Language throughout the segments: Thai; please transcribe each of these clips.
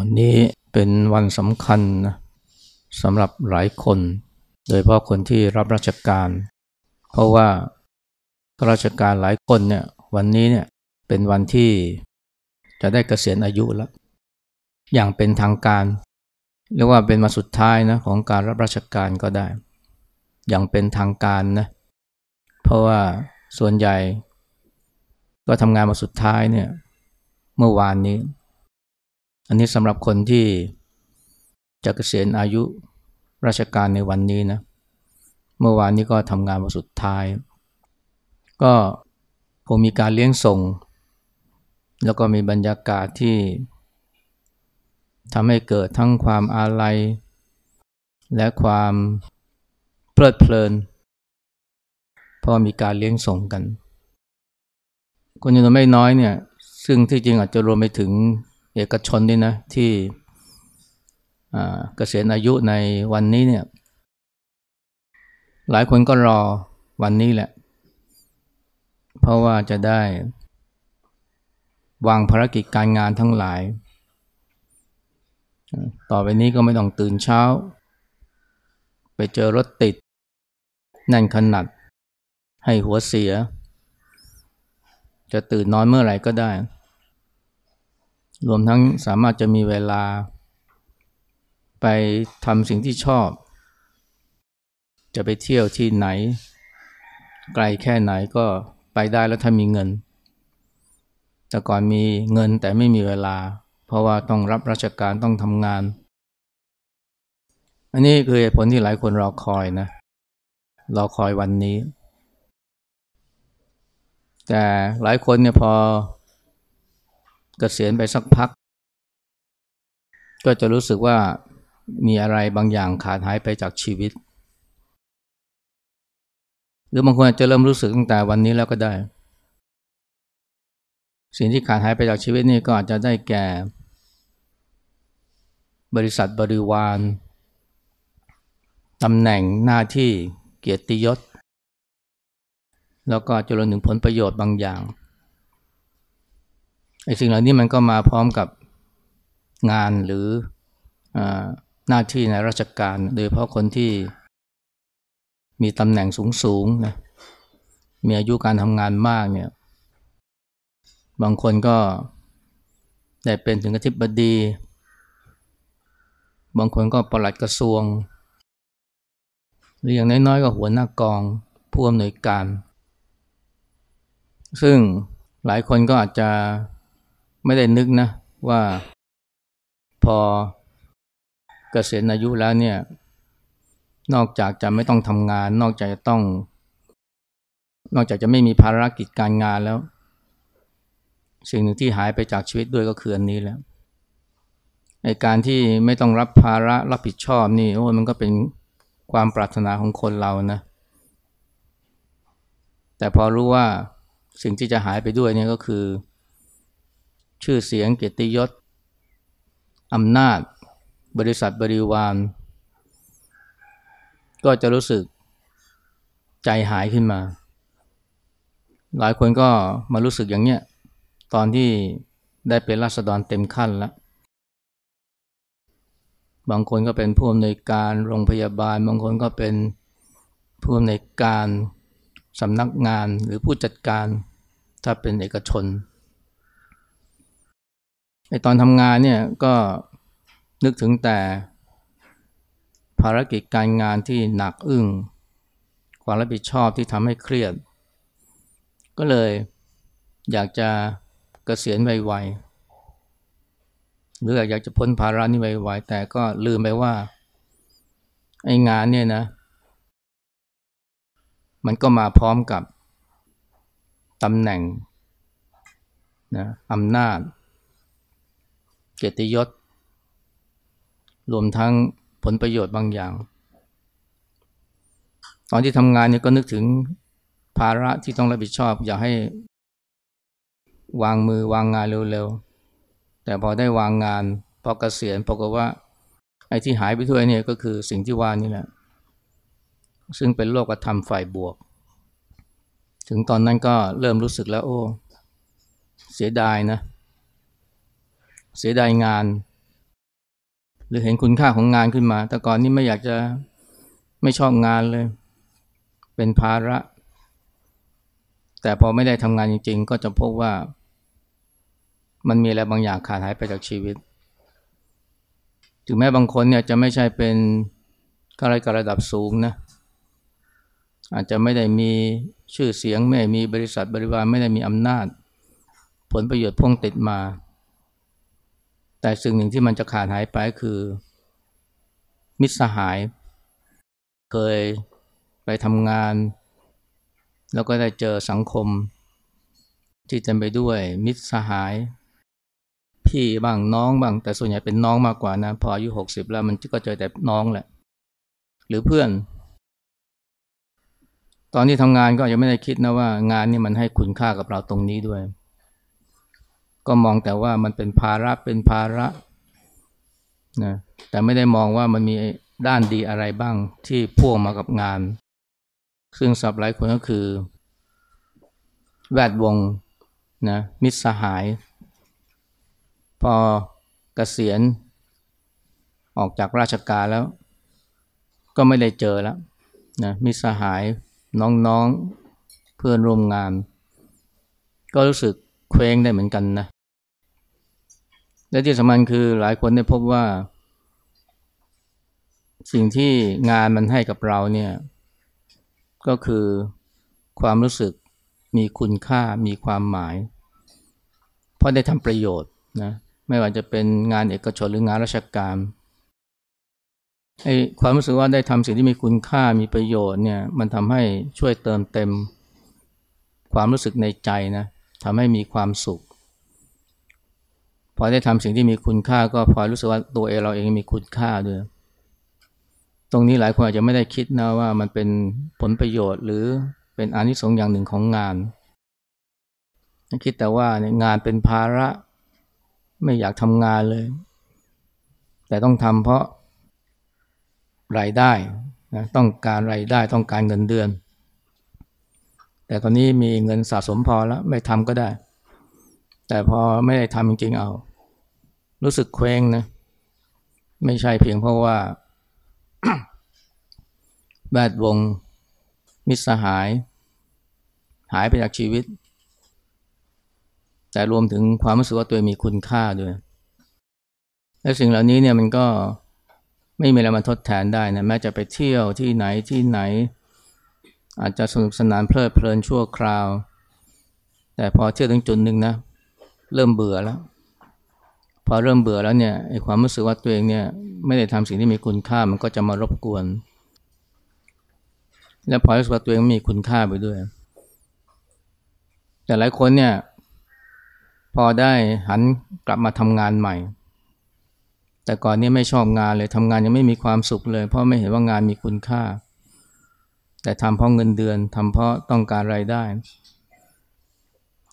วันนี้เป็นวันสำคัญนะสำหรับหลายคน โดยเฉพาะคนที่รับราชการ เพราะว่าข้าราชการหลายคนเนี่ยวันนี้เนี่ยเป็นวันที่จะได้เกษียณอายุแล้ว อย่างเป็นทางการเรียกว่าเป็นมาสุดท้ายนะของการรับราชการก็ได้ อย่างเป็นทางการนะเพราะว่าส่วนใหญ่ ก็ทำงานมาสุดท้ายเนี่ยเมื่อวานนี้ อันนี้สำหรับคนที่จะเกษียณอายุราชการในวันนี้นะ เมื่อวานนี้ก็ทำงานมาสุดท้าย ก็คงมีการเลี้ยงส่ง แล้วก็มีบรรยากาศที่ทำให้เกิดทั้งความอาลัย และความเพลิดเพลิน เพราะมีการเลี้ยงส่งกัน คนจำนวนไม่น้อยเนี่ย ซึ่งที่จริงอาจจะรวมไปถึง เอกชนด้วยนะที่เกษียณอายุในวันนี้เนี่ย หลายคนก็รอวันนี้แหละ เพราะว่าจะได้ วางภารกิจการงานทั้งหลาย ต่อไปนี้ก็ไม่ต้องตื่นเช้า ไปเจอรถติดแน่นขนาดให้หัวเสีย จะตื่นนอนเมื่อไหร่ก็ได้ รวมทั้งสามารถจะมีเวลา ไปทำสิ่งที่ชอบ จะไปเที่ยวที่ไหน ไกลแค่ไหนก็ไปได้แล้วถ้ามีเงิน แต่ก่อนมีเงินแต่ไม่มีเวลา เพราะว่าต้องรับราชการต้องทำงาน อันนี้คือเหตุผลที่หลายคนรอคอยนะรอคอยวันนี้ แต่หลายคนเนี่ยพอ กษียณไปสักพัก ก็จะรู้สึกว่ามีอะไรบางอย่างขาดหายไปจากชีวิต หรือบางคนอาจจะเริ่มรู้สึกตั้งแต่วันนี้แล้วก็ได้ สิ่งที่ขาดหายไปจากชีวิตนี่ก็อาจจะได้แก่ บริษัทบริวารตำแหน่งหน้าที่เกียรติยศ แล้วก็จะรวมถึงผลประโยชน์บางอย่าง ไอ้สิ่งเหล่านี้มันก็มาพร้อมกับงานหรืออหน้าที่ในราชการ โดยเพราะคนที่มีตำแหน่งสูงๆนะมีอายุการทำงานมากเนี่ย บางคนก็ได้เป็นถึงอธิบดี บางคนก็ปลัดกระทรวง หรืออย่างน้อยๆก็หัวหน้ากองผู้อำนวยการ ซึ่งหลายคนก็อาจจะ ไม่ได้นึกนะว่าพอเกษียณอายุแล้วเนี่ย นอกจากจะไม่ต้องทำงาน นอกจากจะต้อง นอกจากจะไม่มีภารกิจการงานแล้ว สิ่งหนึ่งที่หายไปจากชีวิตด้วยก็คืออันนี้แล้วในการที่ไม่ต้องรับภาระรับผิดชอบนี่โอ้มันก็เป็นความปรารถนาของคนเรานะ แต่พอรู้ว่าสิ่งที่จะหายไปด้วยเนี่ยก็คือ ชื่อเสียงเกียรติยศอำนาจ บริษัทบริวาร ก็จะรู้สึกใจหายขึ้นมา หลายคนก็มารู้สึกอย่างเนี้ยตอนที่ได้เป็นราษฎรเต็มขั้นแล้ว บางคนก็เป็นผู้อำนวยการโรงพยาบาล บางคนก็เป็นผู้อำนวยการสำนักงานหรือผู้จัดการถ้าเป็นเอกชน ไอตอนทำงานเนี่ยก็นึกถึงแต่ภารกิจการงานที่หนักอึ้งความรับผิดชอบที่ทำให้เครียด ก็เลยอยากจะเกษียณไวๆหรืออยากจะพ้นภาระนี้ไวๆแต่ก็ลืมไปว่าไอ้งานเนี่ยนะ มันก็มาพร้อมกับตำแหน่งนะอำนาจ เกียรติยศ รวมทั้งผลประโยชน์บางอย่าง ตอนที่ทำงานเนี่ยก็นึกถึงภาระที่ต้องรับผิดชอบ อยากให้ วางมือวางงานเร็วๆ แต่พอได้วางงานพอเกษียณปรากฏว่า ไอ้ที่หายไปด้วยเนี่ยก็คือสิ่งที่ว่านี่แหละ ซึ่งเป็นโลกธรรมฝ่ายบวก ถึงตอนนั้นก็เริ่มรู้สึกแล้วโอ้ เสียดายนะเเสียดายงาน หรือเห็นคุณค่าของงานขึ้นมา แต่ก่อนนี้ไม่อยากจะไม่ชอบงานเลย เป็นภาระ แต่พอไม่ได้ทำงานจริง ๆ ก็จะพบว่า มันมีอะไรบางอย่างขาดหายไปจากชีวิต ถึงแม้บางคนเนี่ยจะไม่ใช่เป็นข้าราชการระดับสูงนะ อาจจะไม่ได้มีชื่อเสียง ไม่มีบริษัทบริวารไม่ได้มีอำนาจ ผลประโยชน์พ่วงติดมา แต่สิ่งหนึ่งที่มันจะขาดหายไปคือ มิตรสหาย เคยไปทำงาน แล้วก็ได้เจอสังคม ที่เต็มไปด้วยมิตรสหาย พี่บ้างน้องบ้าง แต่ส่วนใหญ่เป็นน้องมากกว่านะ พออายุหกสิบแล้วมันก็เจอแต่น้องแหละ หรือเพื่อน ตอนที่ทำงานก็ยังไม่ได้คิดนะว่า งานนี่มันให้คุณค่ากับเราตรงนี้ด้วย ก็มองแต่ว่ามันเป็นภาระเป็นภาระนะแต่ไม่ได้มองว่ามันมีด้านดีอะไรบ้างที่พ่วงมากับงาน ซึ่งสับหลายคนก็คือ แวดวงนะมิตรสหาย พอเกษียณ ออกจากราชการแล้ว ก็ไม่ได้เจอแล้วนะมิตรสหายน้องๆเพื่อนร่วมงาน ก็รู้สึกเคว้งได้เหมือนกันนะ และที่สำคัญคือหลายคนได้พบว่า สิ่งที่งานมันให้กับเราเนี่ย ก็คือความรู้สึกมีคุณค่ามีความหมาย เพราะได้ทำประโยชน์นะไม่ว่าจะเป็นงานเอกชนหรืองานราชการไอ้ความรู้สึกว่าได้ทำสิ่งที่มีคุณค่ามีประโยชน์เนี่ย มันทำให้ช่วยเติมเต็ม ความรู้สึกในใจนะทำให้มีความสุข พอได้ทำสิ่งที่มีคุณค่าก็พอรู้สึกว่าตัวเองเราเองมีคุณค่าด้วย ตรงนี้หลายคนอาจจะไม่ได้คิดนะว่ามันเป็นผลประโยชน์ หรือเป็นอานิสงส์อย่างหนึ่งของงาน คิดแต่ว่าเนี่ยงานเป็นภาระไม่อยากทำงานเลย แต่ต้องทำเพราะรายได้นะต้องการรายได้ต้องการเงินเดือน แต่ตอนนี้มีเงินสะสมพอแล้วไม่ทำก็ได้ แต่พอไม่ได้ทำจริงๆเอา รู้สึกเคว้งนะ ไม่ใช่เพียงเพราะว่าแวดวง มิตรสหาย หายไปจากชีวิต แต่รวมถึงความรู้สึกว่าตัวมีคุณค่าด้วย และสิ่งเหล่านี้เนี่ยมันก็ไม่มีอะไรมาทดแทนได้นะแม้จะไปเที่ยวที่ไหนที่ไหน อาจจะสนุกสนานเพลิดเพลินชั่วคราว แต่พอเที่ยวถึงจุดหนึ่งนะ เริ่มเบื่อแล้ว พอเริ่มเบื่อแล้วเนี่ยไอ้ความรู้สึกว่าตัวเองเนี่ยไม่ได้ทำสิ่งที่มีคุณค่ามันก็จะมารบกวน และพอรู้สึกว่าตัวเองมีคุณค่าไปด้วย แต่หลายคนเนี่ย พอได้หันกลับมาทำงานใหม่ แต่ก่อนนี้ไม่ชอบงานเลยทำงานยังไม่มีความสุขเลย เพราะไม่เห็นว่างานมีคุณค่า แต่ทำเพราะเงินเดือนทำเพราะต้องการรายได้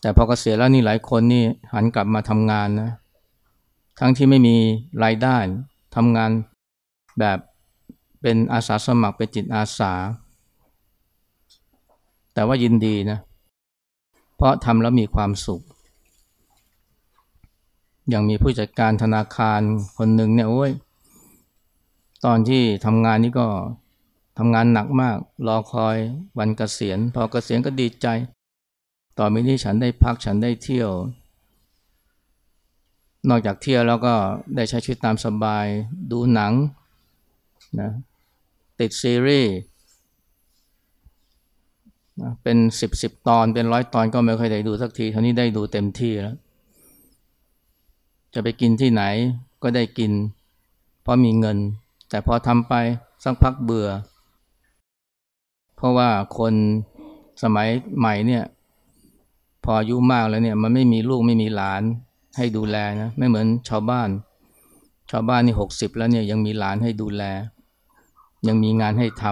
แต่พอเกษียณแล้วนี่หลายคนนี่หันกลับมาทำงานนะ ทั้งที่ไม่มีรายได้ทำงานแบบเป็นอาสาสมัครเป็นจิตอาสา แต่ว่ายินดีนะ เพราะทำแล้วมีความสุข อย่างมีผู้จัดการธนาคารคนหนึ่งเนี่ยโอ้ยตอนที่ทำงานนี่ก็ทำงานหนักมาก รอคอยวันเกษียณ พอเกษียณก็ดีใจ ต่อไปนี้ฉันได้พักฉันได้เที่ยว นอกจากเที่ยวแล้วก็ได้ใช้ชีวิตตามสบาย ดูหนังนะติดซีรีส์นะเป็นสิบสิบตอนเป็นร้อยตอนก็ไม่ค่อยได้ดูสักทีเท่านี้ได้ดูเต็มที่แล้ว จะไปกินที่ไหนก็ได้กิน เพราะมีเงิน แต่พอทำไปสักพักเบื่อ เพราะว่าคนสมัยใหม่เนี่ย พออายุมากแล้วเนี่ยมันไม่มีลูกไม่มีหลานให้ดูแลนะไม่เหมือนชาวบ้าน ชาวบ้านนี่หกสิบแล้วเนี่ยยังมีหลานให้ดูแล ยังมีงานให้ท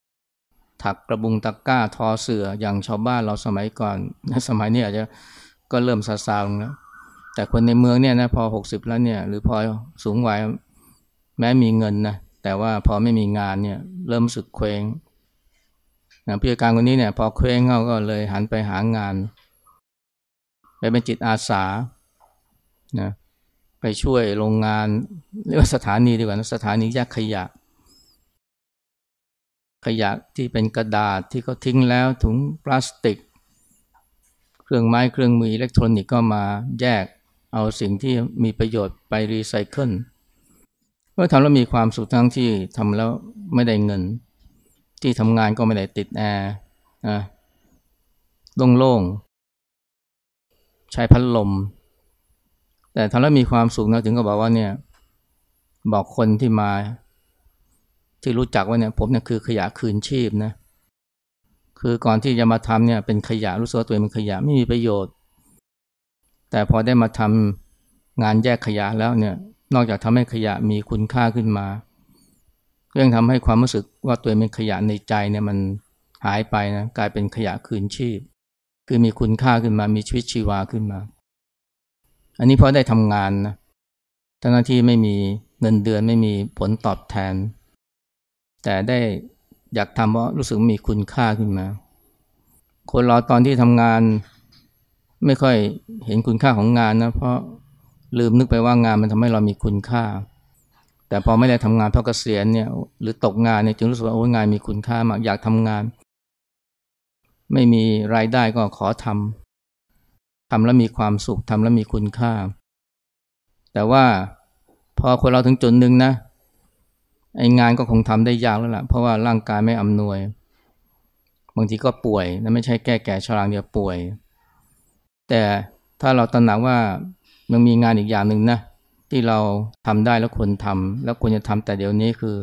ำถักกระบุงตะกก้าทอเสืออย่างชาวบ้านเราสมัยก่อนสมัยนี้อาจจะก็เริ่มซาซาลงแล้วแต่คนในเมืองเนี่ยนะพอหกสิบแล้วเนี่ยหรือพอสูงวัยแม้มีเงินนะแต่ว่าพอไม่มีงานเนี่ยเริ่มสึกเคว้ง นะผู้จัดการคนนี้เนี่ยพอเคว้งเขาก็เลยหันไปหางาน ไปเป็นจิตอาสานะไปช่วยโรงงานเรียกว่าสถานีดีกว่านะสถานีแยกขยะ ขยะที่เป็นกระดาษที่เขาทิ้งแล้วถุงพลาสติก เครื่องไม้เครื่องมืออิเล็กทรอนิกส์ก็มาแยกเอาสิ่งที่มีประโยชน์ไปรีไซเคิลเมื่อทำแล้วมีความสุขทั้งที่ทำแล้วไม่ได้เงิน ที่ทำงานก็ไม่ได้ติดแอร์นะโล่งๆใช้พัดลม แต่ทำแล้วมีความสุขนะถึงก็บอกว่าเนี่ย บอกคนที่มา ที่รู้จักว่าเนี่ย ผมเนี่ยคือขยะคืนชีพนะ คือก่อนที่จะมาทำเนี่ย เป็นขยะรู้สึกว่าตัวเองเป็นขยะไม่มีประโยชน์ แต่พอได้มาทำงานแยกขยะแล้วเนี่ย นอกจากทำให้ขยะมีคุณค่าขึ้นมา ก็ยังทำให้ความรู้สึกว่าตัวเองเป็นขยะในใจเนี่ยมันหายไปนะกลายเป็นขยะคืนชีพ คือมีคุณค่าขึ้นมามีชีวิตชีวาขึ้นมา อันนี้เพราะได้ทำงานนะทั้งที่ไม่มีเงินเดือนไม่มีผลตอบแทน แต่ได้อยากทำเพราะรู้สึกมีคุณค่าขึ้นมา คนเราตอนที่ทำงานไม่ค่อยเห็นคุณค่าของงานนะเพราะลืมนึกไปว่างานมันทำให้เรามีคุณค่า แต่พอไม่ได้ทำงานเพราะเกษียณเนี่ยหรือตกงานเนี่ยจึงรู้สึกว่าโอ้งานมีคุณค่ามากอยากทำงาน ไม่มีรายได้ก็ขอทำทำแล้วมีความสุขทำแล้วมีคุณค่า แต่ว่าพอคนเราถึงจุดหนึ่งนะไอ้งานก็คงทำได้ยากแล้วล่ะ เพราะว่าร่างกายไม่อำนวย บางทีก็ป่วยนะไม่ใช่แก่แก่ชราเดียวป่วย แต่ถ้าเราตระหนักว่ายังมีงานอีกอย่างหนึ่งนะ ที่เราทำได้แล้วควรทำแล้วควรจะทำแต่เดี๋ยวนี้คือ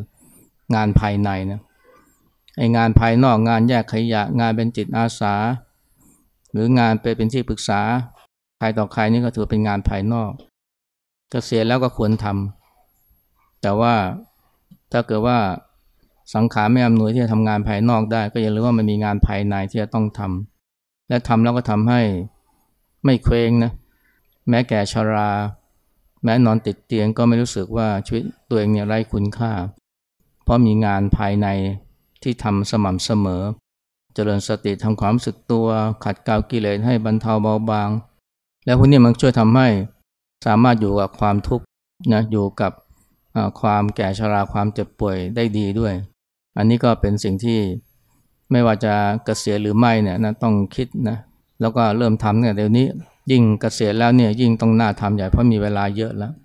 งานภายในนะไองานภายนอกงานแยกขยะงานเป็นจิตอาสา หรืองานไปเป็นที่ปรึกษา ใครต่อใครนี่ก็ถือเป็นงานภายนอกกเกษียณแล้วก็ควรทำแต่ว่าถ้าเกิดว่าสังขารไม่อำนวยที่จะทำงานภายนอกได้ ก็อย่าลืมว่ามันมีงานภายในที่จะต้องทำและทำแล้วก็ทำให้ไม่เคว้งนะแม้แก่ชารา แม้นอนติดเตียงก็ไม่รู้สึกว่าชีวิตตัวเองเนี่ยไร้คุณค่า เพราะมีงานภายในที่ทำสม่ำเสมอ เจริญสติทำความสึกตัวขัดเกลากิเลสให้บรรเทาเบาบาง แล้วพวกนี้มันช่วยทำให้สามารถอยู่กับความทุกข์นะอยู่กับความแก่ชราความเจ็บป่วยได้ดีด้วย อันนี้ก็เป็นสิ่งที่ไม่ว่าจะเกษียณหรือไม่เนี่ยนะต้องคิดนะแล้วก็เริ่มทำเนี่ยเดี๋ยวนี้ ยิ่งเกษียณแล้วเนี่ยยิ่งต้องน่าทำใหญ่เพราะมีเวลาเยอะแล้ว